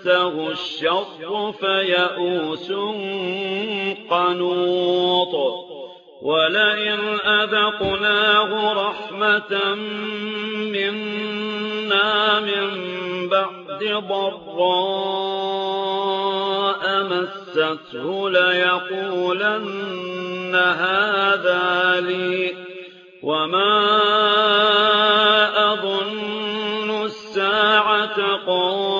مسه الشر فيئوس قنوط ولئن أذقناه رحمة منا من بعد ضراء مسته ليقولن هذا لي وما أظن الساعة قَائِمَةً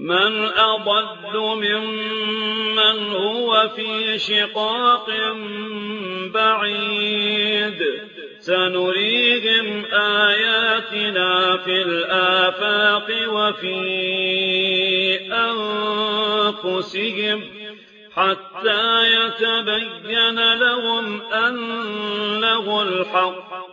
مَنْ أَضَلُّ مِمَّنْ هُوَ فِي شِقَاقٍ بَعِيدٍ. سَنُرِيهِمْ آيَاتِنَا فِي الْآفَاقِ وَفِي أَنفُسِهِمْ حَتَّى يَتَبَيَّنَ لَهُمْ أَنَّهُ الْحَقُّ.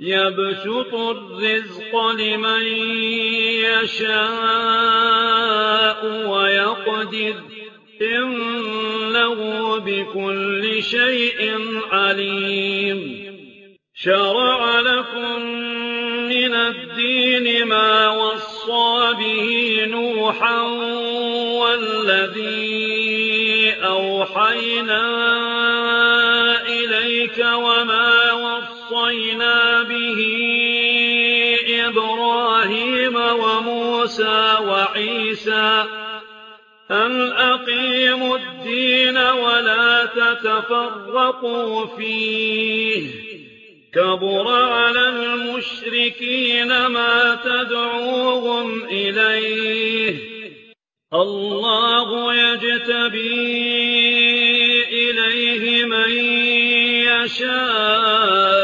يَبْسُطُ الرِّزْقَ لِمَن يَشَاءُ وَيَقْدِرُ ۚ. إِنَّهُ بِكُلِّ شَيْءٍ عَلِيمٌ. شَرَعَ لَكُم مِّنَ الدِّينِ مَا وَصَّىٰ بِهِ نُوحًا وَالَّذِي أَوْحَيْنَا إِلَيْكَ وَمَا وَصَّيْنَا بِهِ إِبْرَاهِيمَ وَمُوسَىٰ وَعِيسَىٰ أَنْ أَقِيمُوا الدِّينَ وَلَا تَتَفَرَّقُوا فِيهِ ۚ كَبُرَ عَلَى الْمُشْرِكِينَ مَا تَدْعُوهُمْ إِلَيْهِ ۚ اللَّهُ يَجْتَبِي إِلَيْهِ مَن يَشَاءُ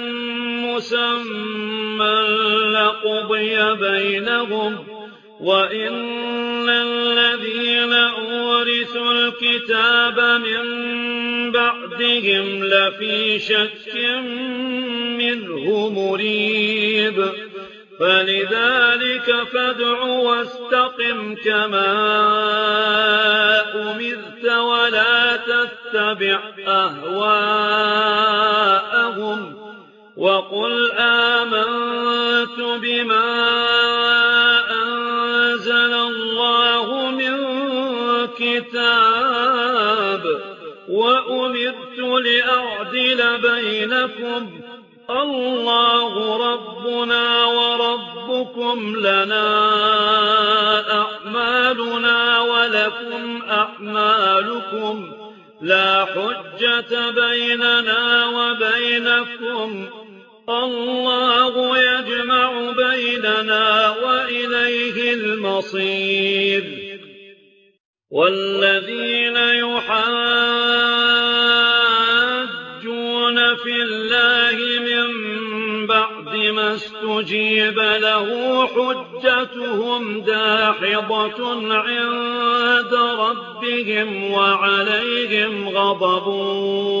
مسمى لقضي بينهم وإن الذين أورثوا الكتاب من بعدهم لفي شك منه مريب. فلذلك فادع واستقم كما أمرت ولا تتبع أهواءهم. وَقُلْ آمَنتُ بِمَا أَنزَلَ اللَّهُ مِن كِتَابٍ وَأُمِرْتُ لِأَعْدِلَ بَيْنَكُمْ ۖ اللَّهُ رَبُّنَا وَرَبُّكُمْ ۖ لَنَا أَعْمَالُنَا وَلَكُمْ أَعْمَالُكُمْ ۖ لَا حُجَّةَ بَيْنَنَا وَبَيْنَكُمْ الله يَجْمَعُ بَيْنَنَا وَإِلَيْهِ الْمَصِيرُ وَالَّذِينَ يُحَاجُّونَ فِي اللَّهِ مِن بَعْدِ مَا اسْتُجِيبَ لَهُ حُجَّتُهُمْ دَاحِضَةٌ عِندَ رَبِّهِمْ وَعَلَيْهِمْ غضبون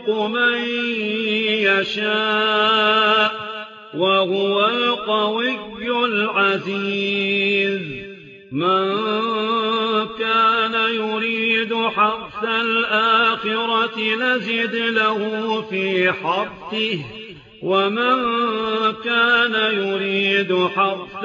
يَرْزُقُ مَن يَشَاءُ وَهُوَ الْقَوِيُّ الْعَزِيزُ مَن كَانَ يُرِيدُ حَرْثَ الْآخِرَةِ نَزِدْ لَهُ فِي حَرْثِهِ وَمَن كَانَ يُرِيدُ حَرْثَ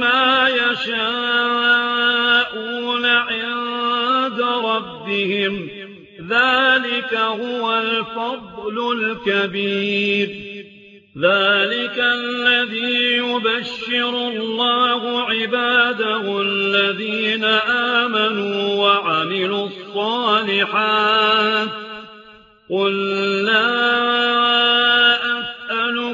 مَا يَشَاءُونَ عِندَ رَبِّهِمْ ۚ. ذَٰلِكَ هُوَ الْفَضْلُ الْكَبِيرُ. ذَٰلِكَ الَّذِي يُبَشِّرُ اللَّهُ عِبَادَهُ الَّذِينَ آمَنُوا وَعَمِلُوا الصَّالِحَاتِ. قُل لَّا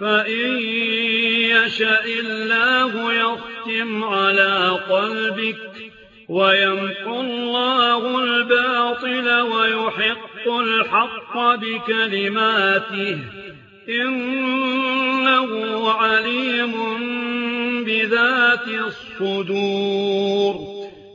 فَإِن يَشَإِ اللَّهُ يَخْتِمْ عَلَىٰ قَلْبِكَ وَيَمْحُو اللَّهُ الْبَاطِلَ وَيُحِقُّ الْحَقَّ بِكَلِمَاتِهِ ۚ إِنَّهُ عَلِيمٌ بِذَاتِ الصُّدُورِ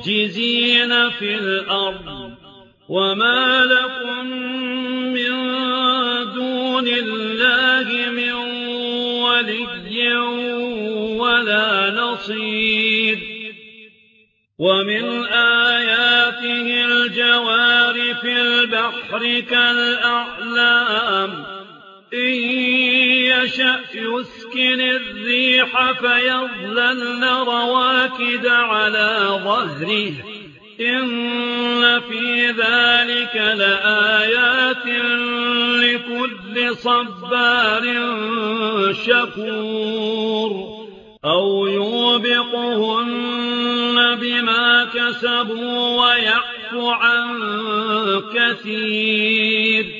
مُعْجِزِينَ فِي الْأَرْضِ وَمَا لَكُمْ مِنْ دُونِ اللَّهِ مِنْ وَلِيٍّ وَلَا نَصِيرٍ وَمِنْ آيَاتِهِ الْجَوَارِ فِي الْبَحْرِ كَالْأَعْلَامِ إِنْ يَشَأْ يُسْرِ يسكن الريح فيظلن رواكد على ظهره. إن في ذلك لآيات لكل صبار شكور. أو يوبقهن بما كسبوا ويعفو عن كثير.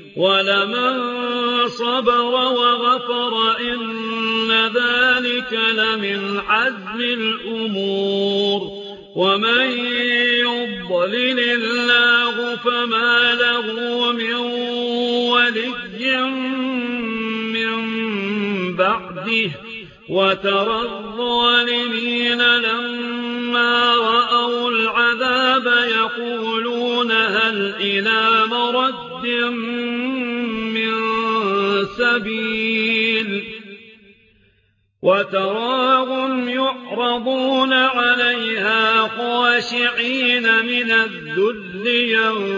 وَلَمَن صَبَرَ وَغَفَرَ إِنَّ ذَلِكَ لَمِنْ عَزْمِ الْأُمُورِ وَمَن يُضْلِلِ اللَّهُ فَمَا لَهُ مِن وَلِيٍّ مِّن بَعْدِهِ ۗ وَتَرَى الظَّالِمِينَ لَمَّا رَأَوُا الْعَذَابَ يَقُولُونَ هَلْ إِلَىٰ مَرَدٍّ من سبيل وتراهم يعرضون عليها خاشعين من الذل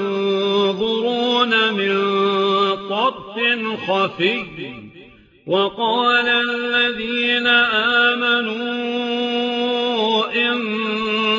ينظرون من طرف خفي وقال الذين آمنوا إن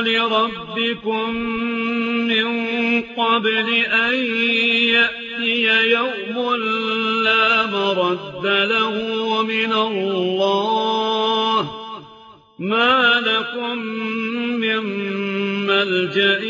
لربكم من قبل أن يأتي يوم لا مرد له من الله. ما لكم من ملجأ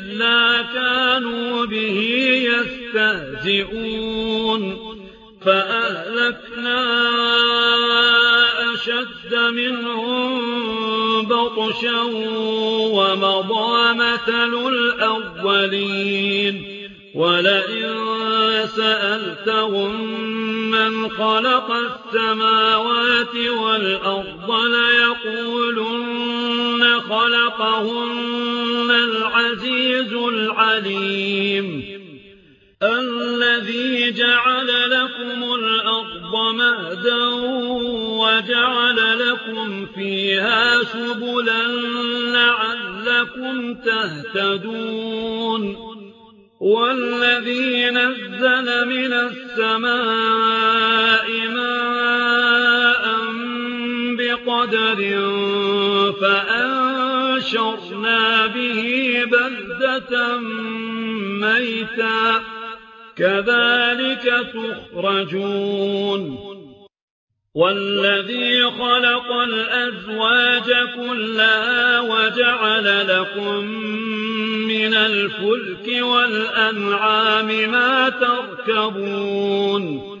كانوا به يستهزئون فأهلكنا أشد منهم بطشا ومضى مثل الأولين ولئن سألتهم من خلق السماوات والأرض ليقولون خلقهن العزيز العليم الذي جعل لكم الأرض مهدا وجعل لكم فيها سبلا لعلكم تهتدون والذي نزل من السماء ماء بقدر فأنزل فَأَنشَرْنَا بِهِ بَلْدَةً مَّيْتًا. كَذَلِكَ تُخْرَجُونَ. وَالَّذِي خَلَقَ الْأَزْوَاجَ كُلَّهَا وَجَعَلَ لَكُم مِّنَ الْفُلْكِ وَالْأَنْعَامِ مَا تَرْكَبُونَ.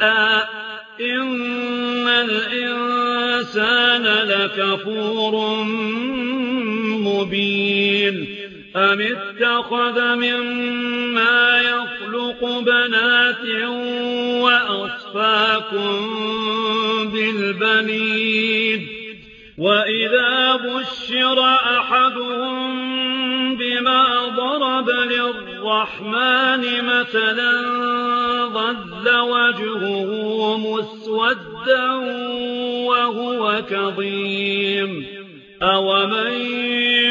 شيئا إن الإنسان لكفور مبين. أم اتخذ مما يخلق بنات وأصفاكم بالبنين. وإذا بشر أحدهم بما ضرب للرحمن مثلاً ضل وجهه مسودا وهو كظيم. أو من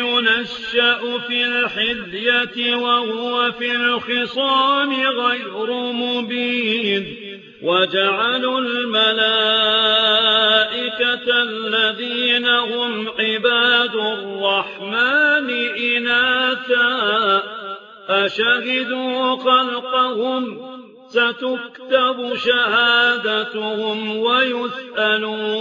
ينشأ في الحذية وهو في الخصام غير مبين. وجعلوا الملائكة الذين هم عباد الرحمن إناثا أشهدوا خلقهم ستكتب شهادتهم ويسألون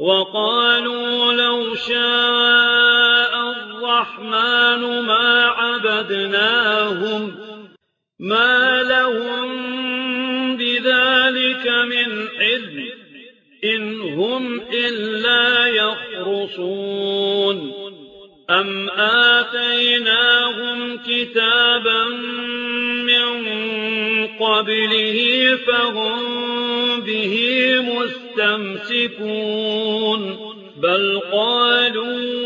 وقالوا لو شاء الرحمن ما عبدناهم ما لهم بذلك من حذر إن هم إلا يخرصون أم آتيناهم كتابا من قبله فهم به مستمسكون بل قالوا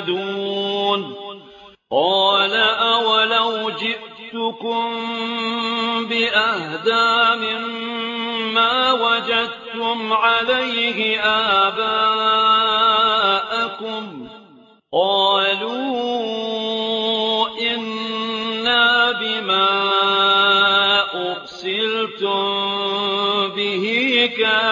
تهتدون قال أولو جئتكم بأهدا مما وجدتم عليه آباءكم قالوا إنا بما أرسلتم به كافرون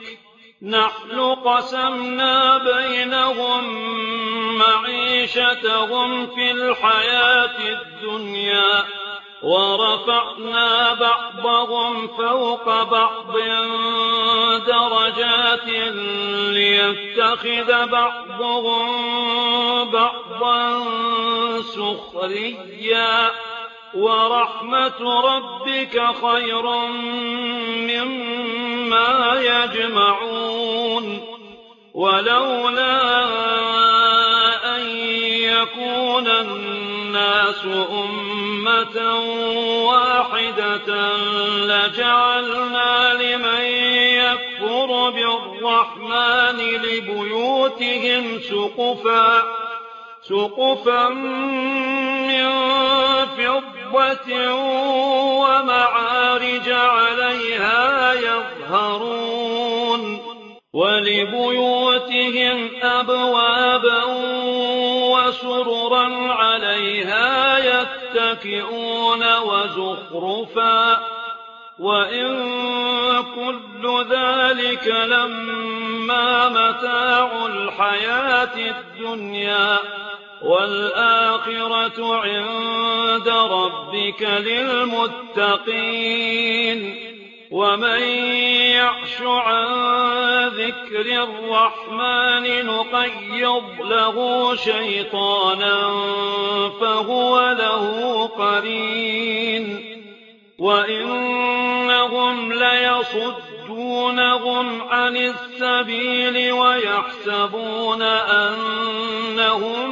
نحن قسمنا بينهم معيشتهم في الحياة الدنيا ورفعنا بعضهم فوق بعض درجات ليتخذ بعضهم بعضا سخريا ورحمة ربك خير مما يجمعون. ولولا أن يكون الناس أمة واحدة لجعلنا لمن يكفر بالرحمن لبيوتهم سقفا سقفا من فضة وَمَعَارِجَ عَلَيْهَا يَظْهَرُونَ وَلِبُيُوتِهِمْ أَبْوَابًا وَسُرُرًا عَلَيْهَا يَتَّكِئُونَ وَزُخْرُفًا ۚ وَإِن كُلُّ ذَٰلِكَ لَمَّا مَتَاعُ الْحَيَاةِ الدُّنْيَا وَالْآخِرَةُ عِندَ رَبِّكَ لِلْمُتَّقِينَ وَمَن يَعْشُ عَن ذِكْرِ الرَّحْمَٰنِ نُقَيِّضْ لَهُ شَيْطَانًا فَهُوَ لَهُ قَرِينٌ وَإِنَّهُمْ لَيَصُدُّونَهُمْ عَنِ السَّبِيلِ وَيَحْسَبُونَ أَنَّهُم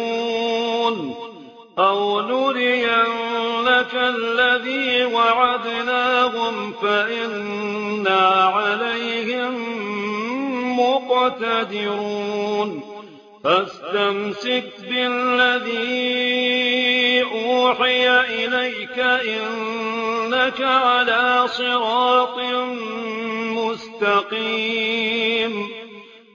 أَوْ نُرِيَنَّكَ الَّذِي وَعَدْنَاهُمْ فَإِنَّا عَلَيْهِم مُّقْتَدِرُونَ فاستمسك بالذي أوحي إليك إنك على صراط مستقيم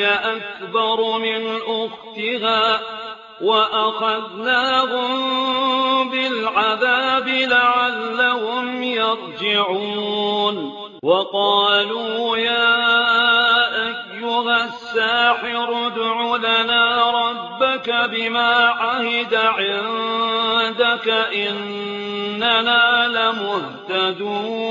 هِيَ أكبر من أختها وأخذناهم بالعذاب لعلهم يرجعون وقالوا يا أيها الساحر ادع لنا ربك بما عهد عندك إننا لمهتدون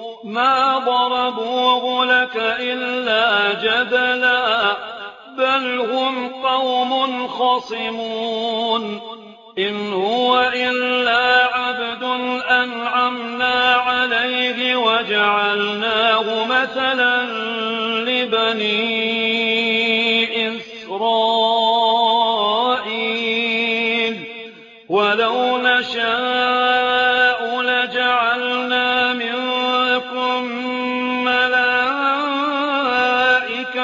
مَا ضَرَبُوهُ لَكَ إِلَّا جَدَلًا ۚ بَلْ هُمْ قَوْمٌ خَصِمُونَ. إِنْ هُوَ إِلَّا عَبْدٌ أَنْعَمْنَا عَلَيْهِ وَجَعَلْنَاهُ مَثَلًا لِّبَنِي إِسْرَائِيلَ.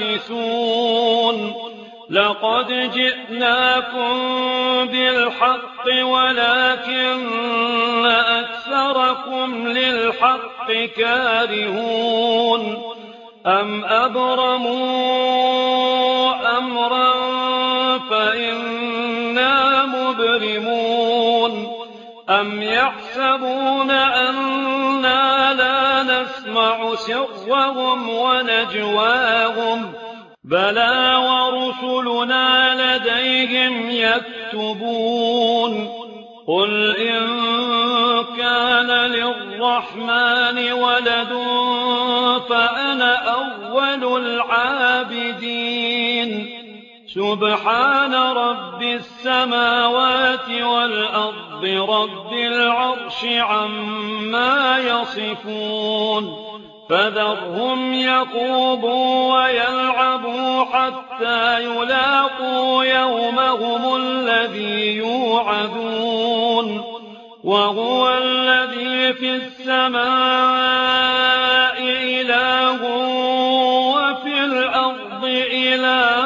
ماكثون لقد جئناكم بالحق ولكن أكثركم للحق كارهون أم أبرموا أمرا فإنا مبرمون أم يحسبون أن نسمع سرهم ونجواهم. بلى ورسلنا لديهم يكتبون. قل إن كان للرحمن ولد فأنا أول العابدين. سُبْحَانَ رَبِّ السَّمَاوَاتِ وَالْأَرْضِ رَبِّ الْعَرْشِ عَمَّا يَصِفُونَ. فَذَرْهُمْ يَقُوبُوا وَيَلْعَبُوا حَتَّىٰ يُلَاقُوا يَوْمَهُمُ الَّذِي يُوعَدُونَ. وَهُوَ الَّذِي فِي السَّمَاءِ إِلَٰهٌ وَفِي الْأَرْضِ إِلَٰهٌ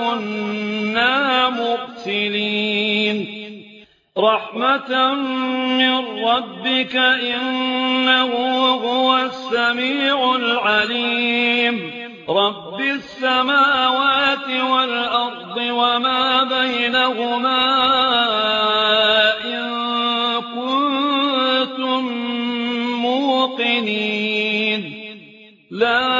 كنا مرسلين رحمة من ربك إنه هو السميع العليم رب السماوات والأرض وما بينهما إن كنتم موقنين لا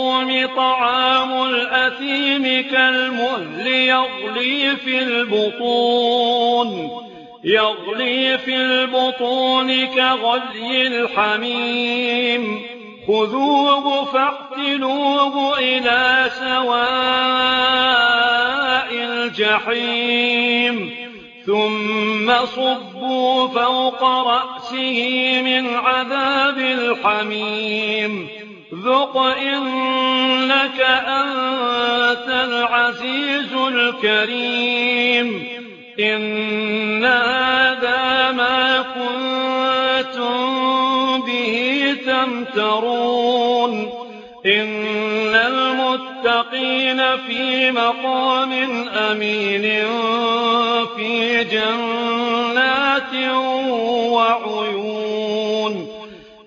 الصوم طعام الأثيم كالمهل يغلي في البطون يغلي في البطون كغلي الحميم. خذوه فاقتلوه إلى سواء الجحيم. ثم صبوا فوق رأسه من عذاب الحميم. ذُقْ إِنَّكَ أَنتَ الْعَزِيزُ الْكَرِيمُ إِنَّ هَذَا مَا كُنتُم بِهِ تَمْتَرُونَ إِنَّ الْمُتَّقِينَ فِي مَقَامٍ أَمِينٍ فِي جَنَّاتٍ وَعُيُونٍ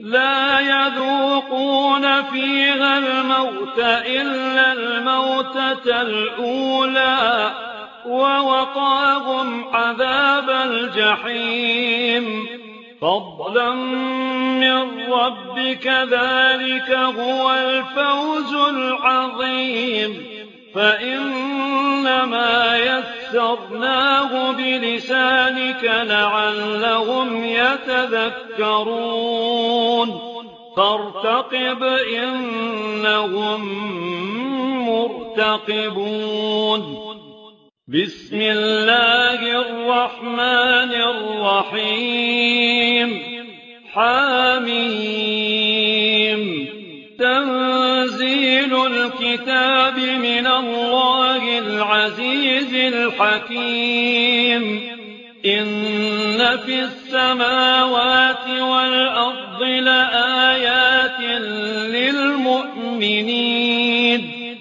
لا يذوقون فيها الموت إلا الموتة الأولى ووقاهم عذاب الجحيم. فضلا من ربك ذلك هو الفوز العظيم. فإنما يسرناه بلسانك لعلهم يتذكرون فارتقب إنهم مرتقبون بسم الله الرحمن الرحيم حاميم تنزيل الكتاب من الله العزيز الحكيم. إن في السماوات والأرض لآيات للمؤمنين.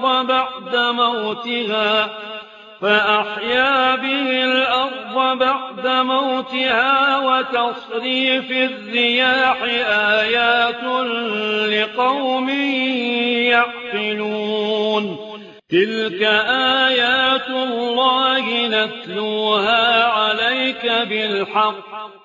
الأرض بعد موتها فأحيا به الأرض بعد موتها وتصري في الرياح آيات لقوم يعقلون. تلك آيات الله نتلوها عليك بالحق.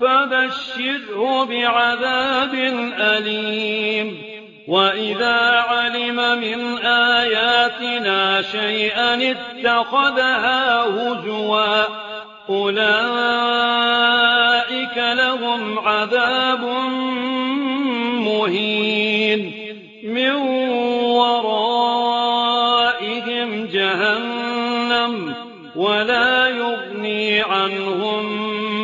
فبشره بعذاب أليم. وإذا علم من آياتنا شيئا اتخذها هجوا أولئك لهم عذاب مهين. من ورائهم جهنم ولا يغني عنهم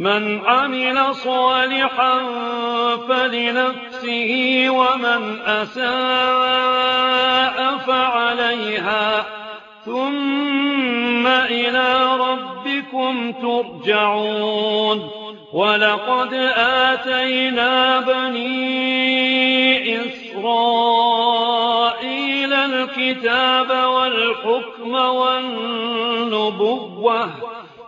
من عمل صالحا فلنفسه ومن أساء فعليها ثم إلى ربكم ترجعون ولقد آتينا بني إسرائيل الكتاب والحكم والنبوة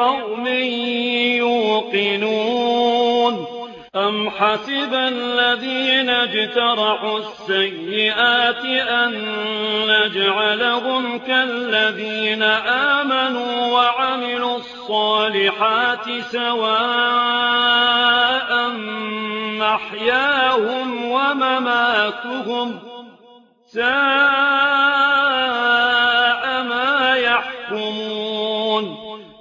لقوم يوقنون أم حسب الذين اجترحوا السيئات أن نجعلهم كالذين آمنوا وعملوا الصالحات سواء محياهم ومماتهم سواء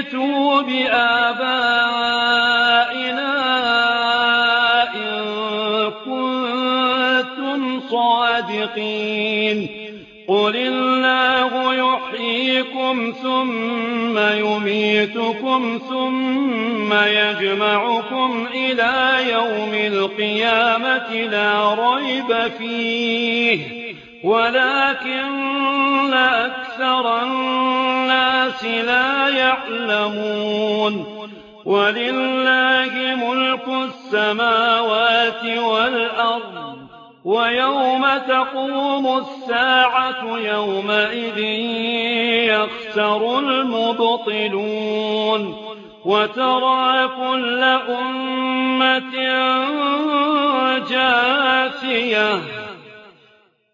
ائتوا بآبائنا إن كنتم صادقين قل الله يحييكم ثم يميتكم ثم يجمعكم إلى يوم القيامة لا ريب فيه ولكن أكثر النَّاسِ لَا يَعْلَمُونَ. وَلِلَّهِ مُلْكُ السَّمَاوَاتِ وَالْأَرْضِ وَيَوْمَ تَقُومُ السَّاعَةُ يَوْمَئِذٍ يَخْسَرُ الْمُبْطِلُونَ. وَتَرَى كُلَّ أُمَّةٍ جَاثِيَةً.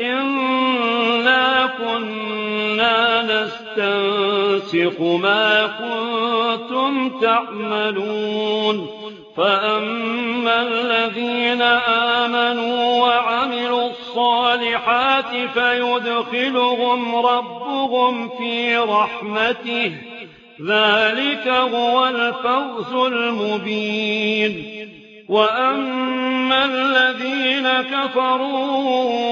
إِنَّا كُنَّا نَسْتَنسِخُ مَا كُنتُمْ تَعْمَلُونَ فَأَمَّا الَّذِينَ آمَنُوا وَعَمِلُوا الصَّالِحَاتِ فَيُدْخِلُهُمْ رَبُّهُمْ فِي رَحْمَتِهِ ذَلِكَ هُوَ الْفَوْزُ الْمُبِينُ وَأَمَّا الَّذِينَ كَفَرُوا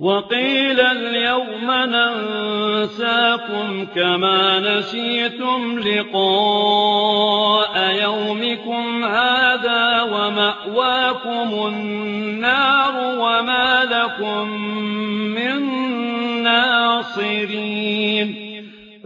وَقِيلَ الْيَوْمَ نَنسَاكُمْ كَمَا نَسِيتُمْ لِقَاءَ يَوْمِكُمْ هَٰذَا وَمَأْوَاكُمُ النَّارُ وَمَا لَكُم مِّن نَّاصِرِينَ